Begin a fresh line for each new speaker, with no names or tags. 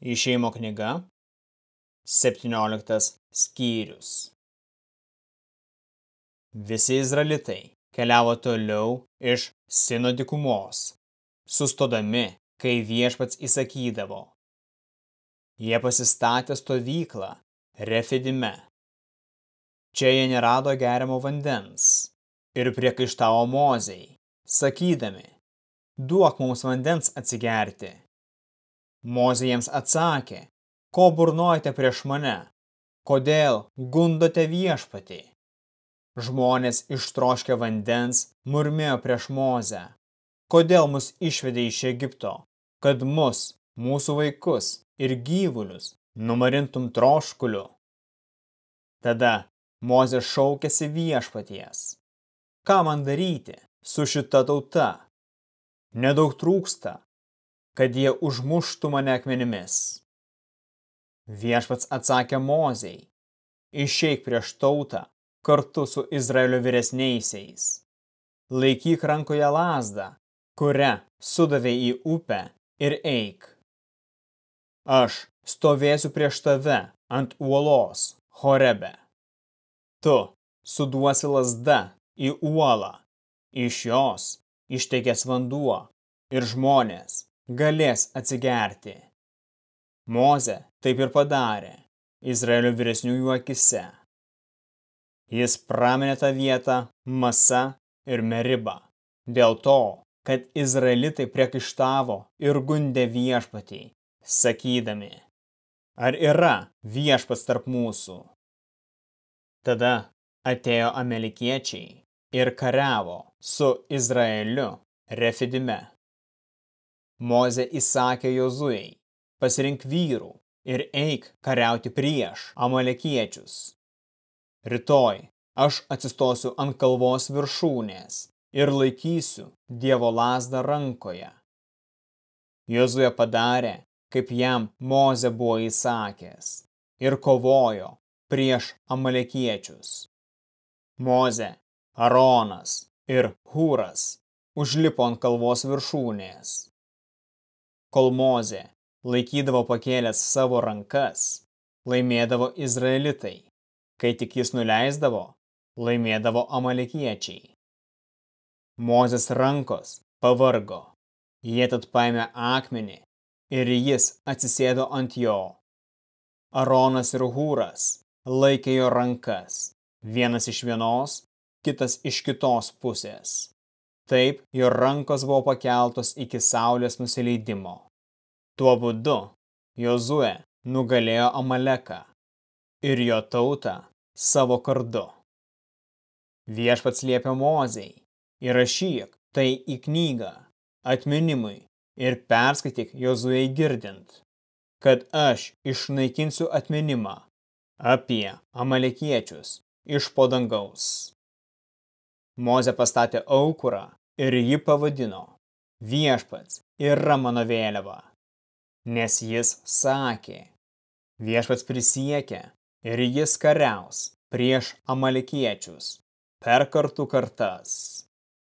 Išeimo knyga, 17 skyrius. Visi izraelitai keliavo toliau iš Sino dykumos, sustodami, kai viešpats įsakydavo. Jie pasistatė stovyklą Refidime. Čia jie nerado geriamo vandens ir priekaištavo mozei, sakydami, duok mums vandens atsigerti. Mozė jiems atsakė, ko burnojate prieš mane, kodėl gundote viešpatį. Žmonės ištroškę vandens murmėjo prieš Mozę, kodėl mus išvedė iš Egipto, kad mus, mūsų vaikus ir gyvulius numarintum troškuliu. Tada Mozė šaukėsi viešpaties. Ką man daryti su šita tauta? Nedaug trūksta, kad jie užmuštų mane akmenimis. Viešpats atsakė Mozei, išeik prieš tautą kartu su Izraelio vyresniaisiais. Laikyk rankoje lasdą, kurią sudavė į upę ir eik. Aš stovėsiu prieš tave ant uolos, Horebe. Tu suduosi lasda į uolą, iš jos ištekės vanduo ir žmonės galės atsigerti. Moze taip ir padarė Izraelio vyresniųjų akise. Jis praminė tą vietą Masa ir Meriba dėl to, kad Izraelitai priekaištavo ir gundė viešpatį, sakydami, ar yra viešpas tarp mūsų. Tada atėjo amelikiečiai ir kariavo su Izraeliu Refidime. Moze įsakė Jozuei, pasirink vyrų ir eik kariauti prieš amalekiečius. Rytoj aš atsistosiu ant kalvos viršūnės ir laikysiu Dievo lasdą rankoje. Jozue padarė, kaip jam Moze buvo įsakęs, ir kovojo prieš amalekiečius. Moze, Aronas ir Hūras užlipo ant kalvos viršūnės kol Mozė laikydavo pakėlęs savo rankas, laimėdavo izraelitai, kai tik jis nuleisdavo, laimėdavo amalekiečiai. Mozės rankos pavargo, jie tad paėmė akmenį ir jis atsisėdo ant jo. Aronas ir Hūras laikė jo rankas, vienas iš vienos, kitas iš kitos pusės. Taip jo rankos buvo pakeltos iki saulės nusileidimo. Tuo būdu Jozue nugalėjo Amaleką ir jo tautą savo kardu. Viešpats liepia Mozei, įrašyk tai į knygą atminimui ir perskaityk Jozuei girdint, kad aš išnaikinsiu atminimą apie amalekiečius iš podangaus. Moze pastatė aukurą ir ji pavadino viešpats yra mano vėliava, nes jis sakė, viešpats prisiekė ir jis kariaus prieš amalekiečius per kartų kartas.